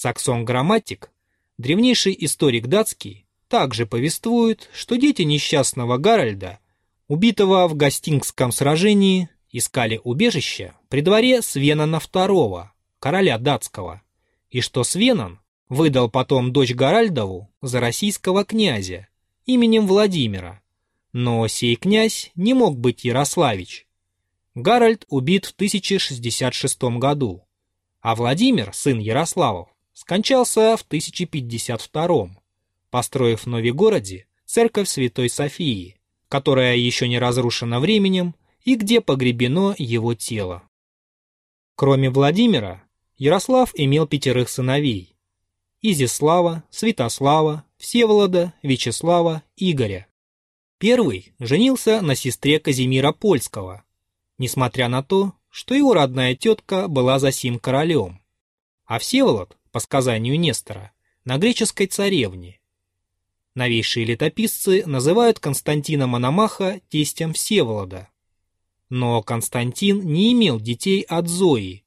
Саксон-грамматик, древнейший историк датский, также повествует, что дети несчастного Гарольда, убитого в Гастингском сражении, искали убежище при дворе Свенана II, короля датского, и что Свенан выдал потом дочь Гаральдову за российского князя именем Владимира, но сей князь не мог быть Ярославич. Гаральд убит в 1066 году, а Владимир, сын Ярославов, скончался в 1052 построив в Новигороде церковь Святой Софии, которая еще не разрушена временем и где погребено его тело. Кроме Владимира, Ярослав имел пятерых сыновей – Изислава, Святослава, Всеволода, Вячеслава, Игоря. Первый женился на сестре Казимира Польского, несмотря на то, что его родная тетка была за сим королем, а Всеволод, по сказанию Нестора, на греческой царевне. Новейшие летописцы называют Константина Мономаха тестем Всеволода. Но Константин не имел детей от Зои.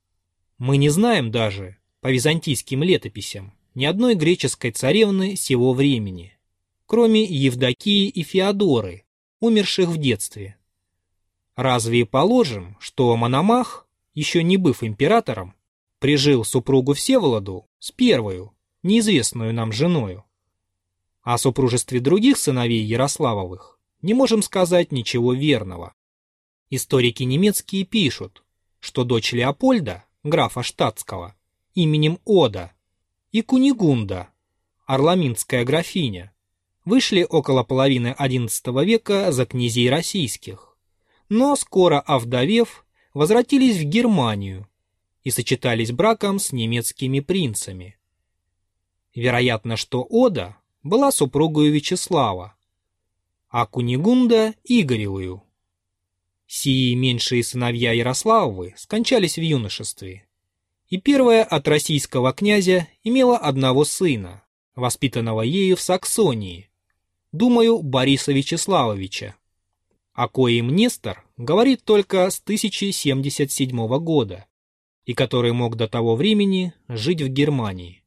Мы не знаем даже, по византийским летописям, ни одной греческой царевны сего времени, кроме Евдокии и Феодоры, умерших в детстве. Разве положим, что Мономах, еще не быв императором, прижил супругу Всеволоду с первую, неизвестную нам женою? О супружестве других сыновей Ярославовых не можем сказать ничего верного. Историки немецкие пишут, что дочь Леопольда, графа Штатского, именем Ода, и Кунигунда, орламинская графиня, вышли около половины XI века за князей российских но скоро овдовев, возвратились в Германию и сочетались браком с немецкими принцами. Вероятно, что Ода была супругой Вячеслава, а Кунигунда – Игоревую. Сии меньшие сыновья Ярославовы скончались в юношестве, и первая от российского князя имела одного сына, воспитанного ею в Саксонии, думаю, Бориса Вячеславовича о коем Нестор говорит только с 1077 года, и который мог до того времени жить в Германии.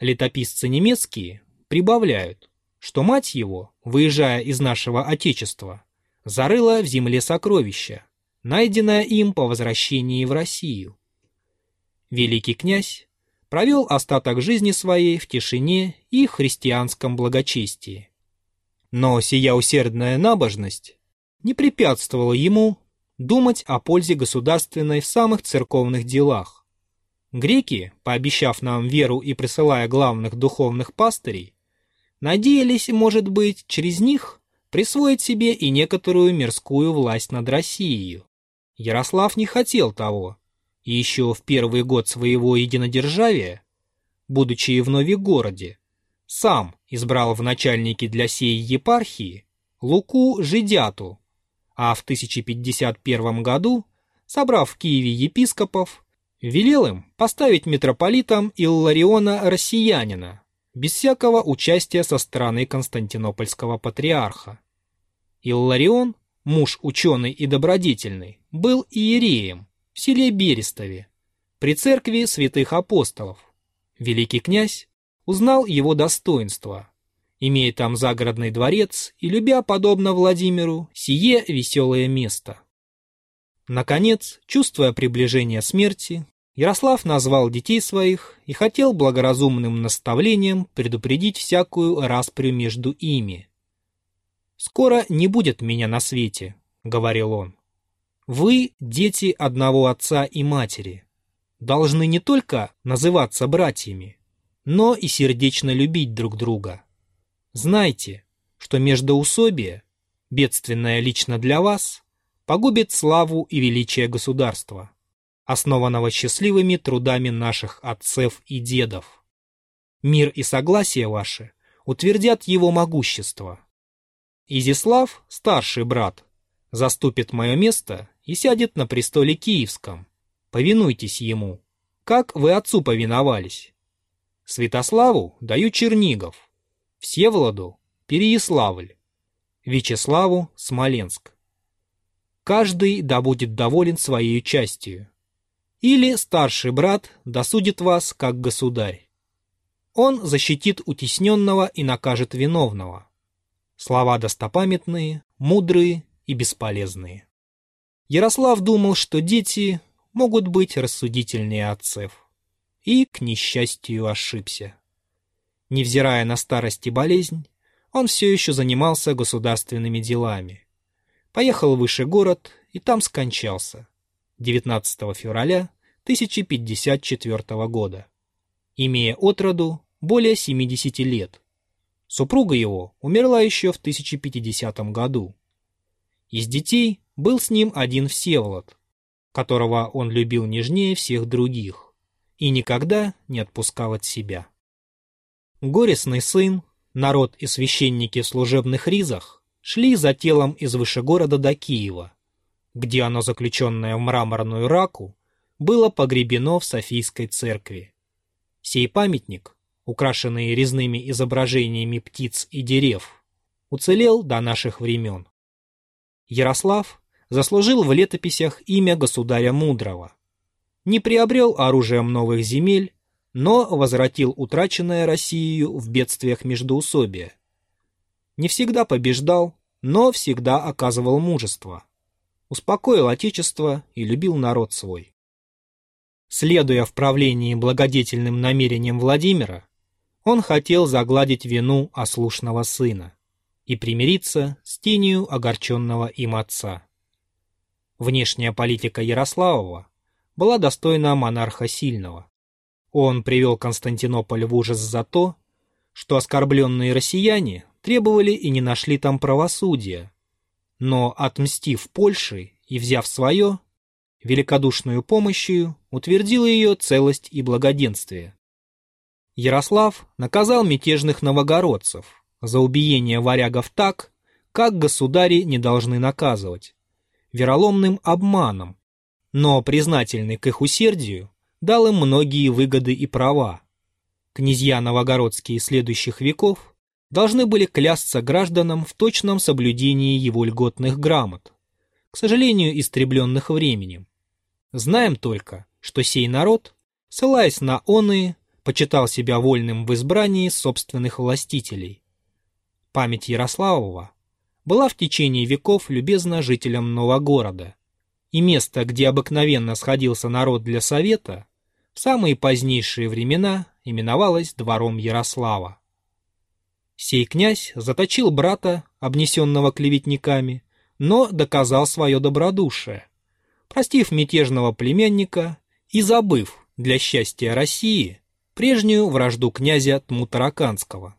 Летописцы немецкие прибавляют, что мать его, выезжая из нашего Отечества, зарыла в земле сокровища, найденное им по возвращении в Россию. Великий князь провел остаток жизни своей в тишине и христианском благочестии. Но сия усердная набожность не препятствовала ему думать о пользе государственной в самых церковных делах. Греки, пообещав нам веру и присылая главных духовных пастырей, надеялись, может быть, через них присвоить себе и некоторую мирскую власть над Россией. Ярослав не хотел того, и еще в первый год своего единодержавия, будучи в Новигороде, сам избрал в начальники для сей епархии Луку Жидяту, а в 1051 году, собрав в Киеве епископов, велел им поставить митрополитом Иллариона Россиянина, без всякого участия со стороны Константинопольского патриарха. Илларион, муж ученый и добродетельный, был иереем в селе Берестове, при церкви святых апостолов. Великий князь узнал его достоинства, имея там загородный дворец и любя, подобно Владимиру, сие веселое место. Наконец, чувствуя приближение смерти, Ярослав назвал детей своих и хотел благоразумным наставлением предупредить всякую распрю между ими. «Скоро не будет меня на свете», — говорил он. «Вы, дети одного отца и матери, должны не только называться братьями, но и сердечно любить друг друга. Знайте, что междоусобие, бедственное лично для вас, погубит славу и величие государства, основанного счастливыми трудами наших отцев и дедов. Мир и согласие ваши утвердят его могущество. Изислав, старший брат, заступит мое место и сядет на престоле Киевском. Повинуйтесь ему, как вы отцу повиновались. Святославу даю Чернигов, Всеволоду – Переяславль, Вячеславу – Смоленск. Каждый да будет доволен своей частью. или старший брат досудит вас как государь. Он защитит утесненного и накажет виновного. Слова достопамятные, мудрые и бесполезные. Ярослав думал, что дети могут быть рассудительнее отцев. И, к несчастью, ошибся. Невзирая на старость и болезнь, он все еще занимался государственными делами. Поехал выше город и там скончался. 19 февраля 1054 года, имея отроду более 70 лет. Супруга его умерла еще в 1050 году. Из детей был с ним один Всеволод, которого он любил нежнее всех других и никогда не отпускал от себя. Горестный сын, народ и священники в служебных ризах шли за телом из Вышегорода до Киева, где оно, заключенное в мраморную раку, было погребено в Софийской церкви. Сей памятник, украшенный резными изображениями птиц и дерев, уцелел до наших времен. Ярослав заслужил в летописях имя государя мудрого. Не приобрел оружием новых земель, но возвратил утраченное Россию в бедствиях междоусобия. Не всегда побеждал, но всегда оказывал мужество. Успокоил Отечество и любил народ свой. Следуя в правлении благодетельным намерениям Владимира, он хотел загладить вину ослушного сына и примириться с тенью огорченного им отца. Внешняя политика Ярославова была достойна монарха сильного. Он привел Константинополь в ужас за то, что оскорбленные россияне требовали и не нашли там правосудия, но, отмстив Польше и взяв свое, великодушную помощью утвердил ее целость и благоденствие. Ярослав наказал мятежных новогородцев за убиение варягов так, как государи не должны наказывать, вероломным обманом, но, признательный к их усердию, дал им многие выгоды и права. Князья новогородские следующих веков должны были клясться гражданам в точном соблюдении его льготных грамот, к сожалению, истребленных временем. Знаем только, что сей народ, ссылаясь на оные, почитал себя вольным в избрании собственных властителей. Память Ярославова была в течение веков любезна жителям Новогорода, и место, где обыкновенно сходился народ для совета, в самые позднейшие времена именовалось двором Ярослава. Сей князь заточил брата, обнесенного клеветниками, но доказал свое добродушие, простив мятежного племянника и забыв для счастья России прежнюю вражду князя Тмутараканского.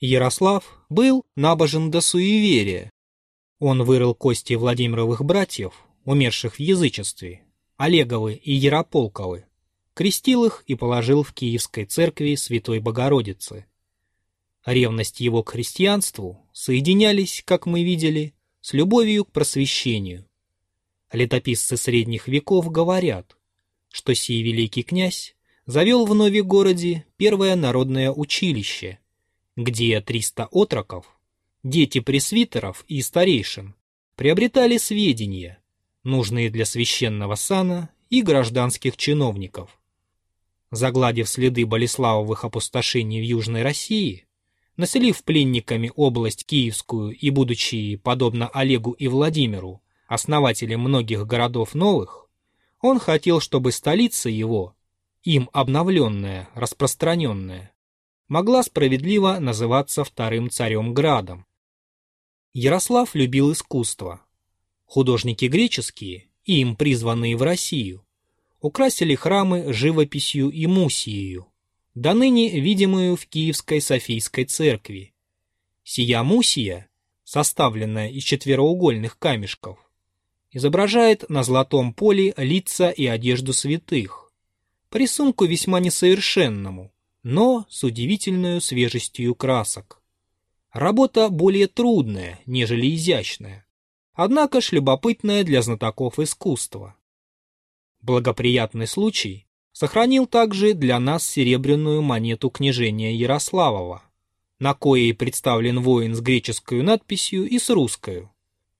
Ярослав был набожен до суеверия. Он вырыл кости Владимировых братьев, умерших в язычестве, Олеговы и Ярополковы, крестил их и положил в Киевской церкви Святой Богородицы. Ревность его к христианству соединялись, как мы видели, с любовью к просвещению. Летописцы средних веков говорят, что сей великий князь завел в Нове-городе первое народное училище, где 300 отроков, дети пресвитеров и старейшин, приобретали сведения, нужные для священного сана и гражданских чиновников. Загладив следы Болеславовых опустошений в Южной России, населив пленниками область Киевскую и будучи, подобно Олегу и Владимиру, основателем многих городов новых, он хотел, чтобы столица его, им обновленная, распространенная, могла справедливо называться вторым царем Градом. Ярослав любил искусство. Художники греческие, им призванные в Россию, украсили храмы живописью и мусией, до ныне видимую в Киевской Софийской церкви. Сия мусия, составленная из четвероугольных камешков, изображает на золотом поле лица и одежду святых, по рисунку весьма несовершенному, но с удивительной свежестью красок. Работа более трудная, нежели изящная, однако ж любопытная для знатоков искусства. Благоприятный случай сохранил также для нас серебряную монету княжения Ярославова, на коей представлен воин с греческой надписью и с русской.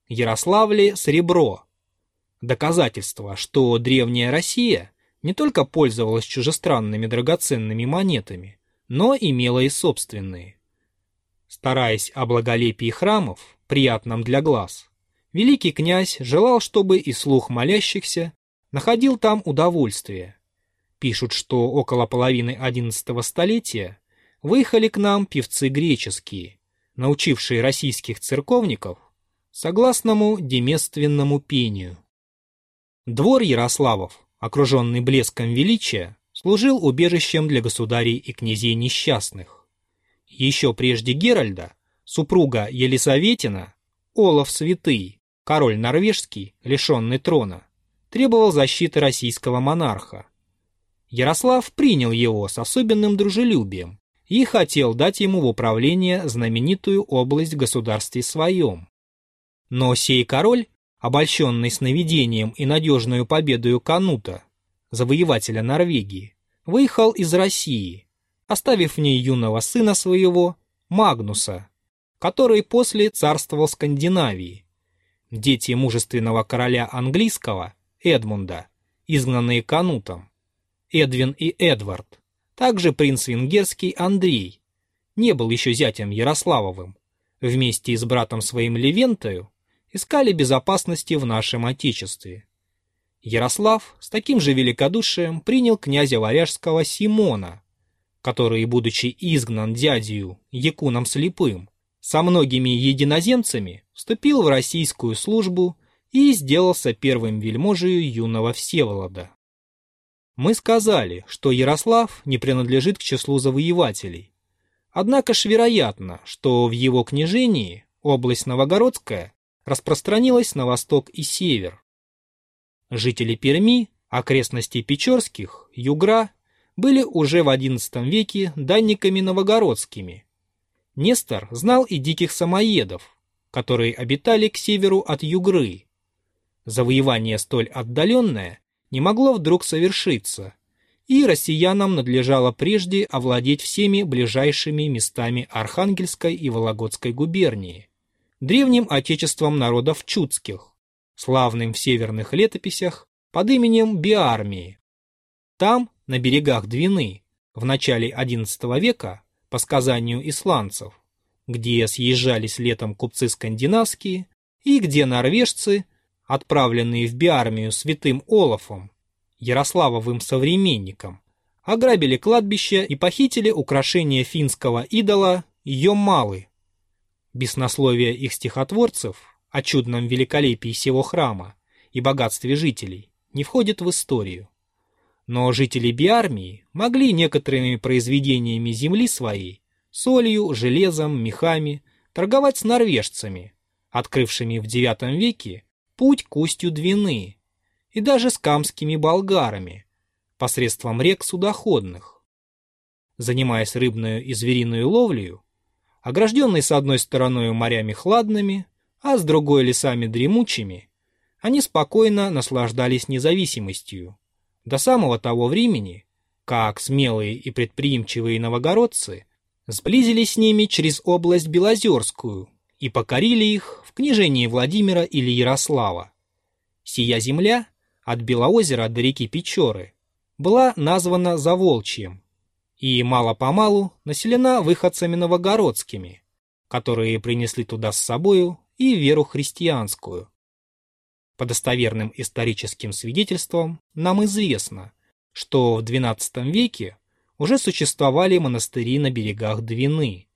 Ярославле сребро. Доказательство, что древняя Россия не только пользовалась чужестранными драгоценными монетами, но имела и собственные. Стараясь о благолепии храмов, приятном для глаз, великий князь желал, чтобы и слух молящихся находил там удовольствие. Пишут, что около половины XI столетия выехали к нам певцы греческие, научившие российских церковников согласному демественному пению. Двор Ярославов, окруженный блеском величия, служил убежищем для государей и князей несчастных. Еще прежде Геральда, супруга Елисаветина, Олаф Святый, король норвежский, лишенный трона, требовал защиты российского монарха. Ярослав принял его с особенным дружелюбием и хотел дать ему в управление знаменитую область в государстве своем. Но сей король, обольщенный сновидением и надежную победою Канута, завоевателя Норвегии, выехал из России, оставив в ней юного сына своего, Магнуса, который после царствовал Скандинавии. Дети мужественного короля английского, Эдмунда, изгнанные Канутом, Эдвин и Эдвард, также принц венгерский Андрей, не был еще зятем Ярославовым, вместе с братом своим Левентою искали безопасности в нашем Отечестве. Ярослав с таким же великодушием принял князя Варяжского Симона, который, будучи изгнан дядью Якуном Слепым, со многими единоземцами вступил в российскую службу и сделался первым вельможею юного Всеволода. Мы сказали, что Ярослав не принадлежит к числу завоевателей. Однако ж вероятно, что в его княжении область Новогородская распространилась на восток и север. Жители Перми, окрестностей Печорских, Югра были уже в XI веке данниками новогородскими. Нестор знал и диких самоедов, которые обитали к северу от Югры. Завоевание столь отдаленное не могло вдруг совершиться, и россиянам надлежало прежде овладеть всеми ближайшими местами Архангельской и Вологодской губернии, древним отечеством народов чудских, славным в северных летописях под именем Биармии. Там, на берегах Двины, в начале XI века, по сказанию исландцев, где съезжались летом купцы скандинавские, и где норвежцы, отправленные в Биармию святым Олафом, Ярославовым современником, ограбили кладбище и похитили украшения финского идола Йомалы. Беснословие их стихотворцев о чудном великолепии сего храма и богатстве жителей не входит в историю. Но жители Биармии могли некоторыми произведениями земли своей, солью, железом, мехами, торговать с норвежцами, открывшими в IX веке путь к устью Двины, и даже с камскими болгарами, посредством рек судоходных. Занимаясь рыбную и звериную ловлею, огражденной с одной стороной морями хладными, а с другой лесами дремучими, они спокойно наслаждались независимостью. До самого того времени, как смелые и предприимчивые новогородцы сблизились с ними через область Белозерскую и покорили их в княжении Владимира или Ярослава. Сия земля, от Белоозера до реки Печоры, была названа Заволчьем и мало-помалу населена выходцами новогородскими, которые принесли туда с собою и веру христианскую. По достоверным историческим свидетельствам нам известно, что в XII веке уже существовали монастыри на берегах Двины.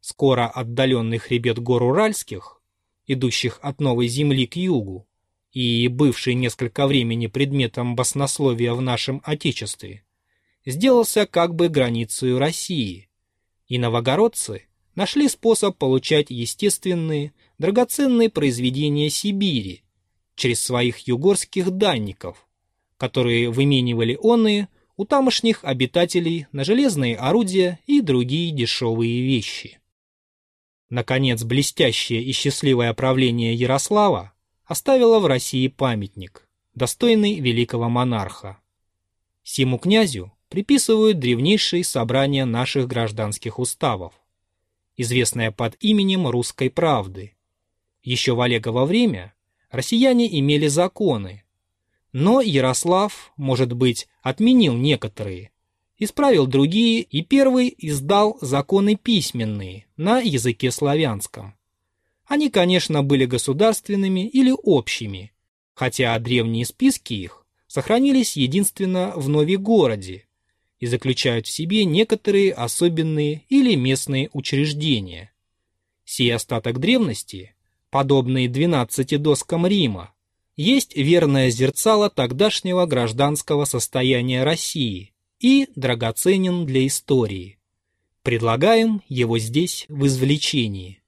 Скоро отдаленный хребет гор Уральских, идущих от Новой Земли к югу, и бывший несколько времени предметом баснословия в нашем Отечестве, сделался как бы границей России, и новогородцы нашли способ получать естественные, драгоценные произведения Сибири через своих югорских данников, которые выменивали оные у тамошних обитателей на железные орудия и другие дешевые вещи. Наконец, блестящее и счастливое правление Ярослава оставило в России памятник, достойный великого монарха. Симу князю приписывают древнейшие собрания наших гражданских уставов, известное под именем «Русской правды», еще в Олегово время россияне имели законы. Но Ярослав, может быть, отменил некоторые, исправил другие и первый издал законы письменные на языке славянском. Они, конечно, были государственными или общими, хотя древние списки их сохранились единственно в Новигороде и заключают в себе некоторые особенные или местные учреждения. Сей остаток древности, подобный двенадцати доскам Рима, есть верное зерцало тогдашнего гражданского состояния России и драгоценен для истории. Предлагаем его здесь в извлечении.